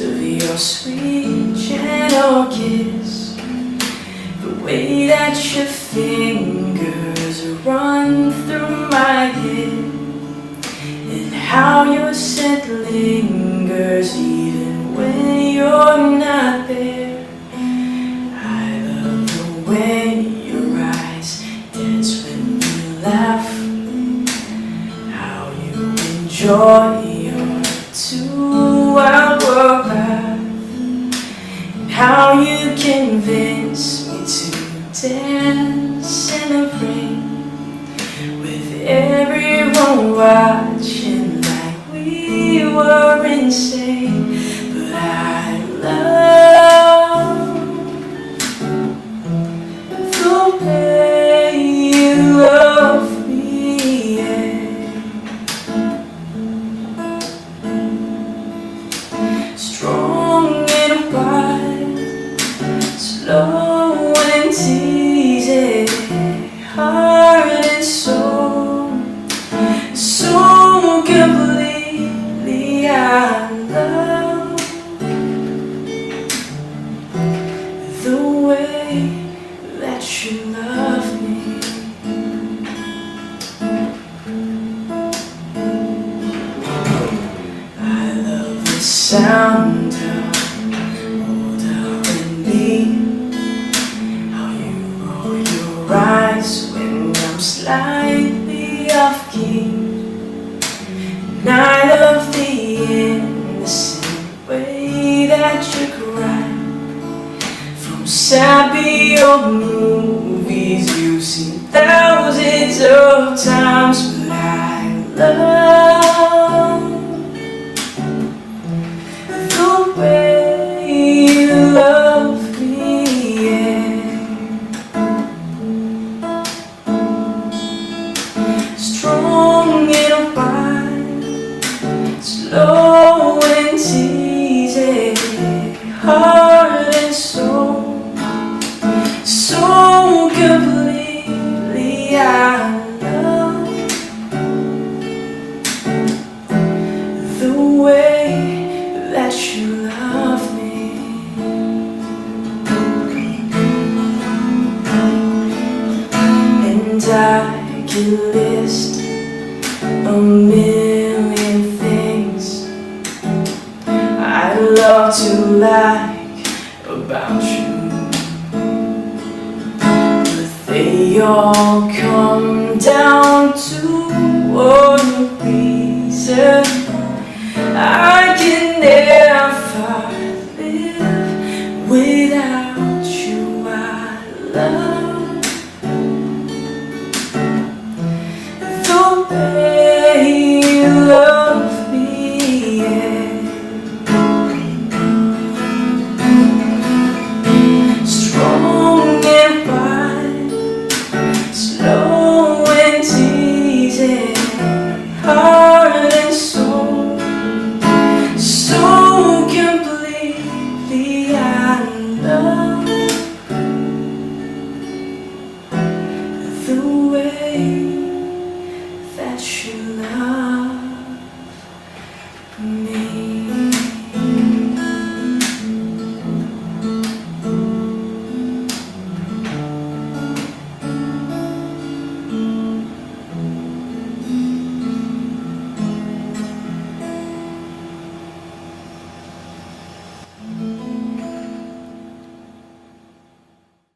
of your sweet, gentle kiss. The way that your fingers run through my head. And how your scent lingers even when you're not there. I love the way your eyes dance when you laugh. How you enjoy your two-hour And how you convince me to dance in the rain with everyone watching like we were insane. But I love the way and so completely I love the way that you love me. I love the sound And I love the innocent way that you cry. From sappy old heart and soul, so completely I love the way that you love me. And I can list a million to like about you. But they all come down to one reason I can never live heart and soul. So completely the way that you love.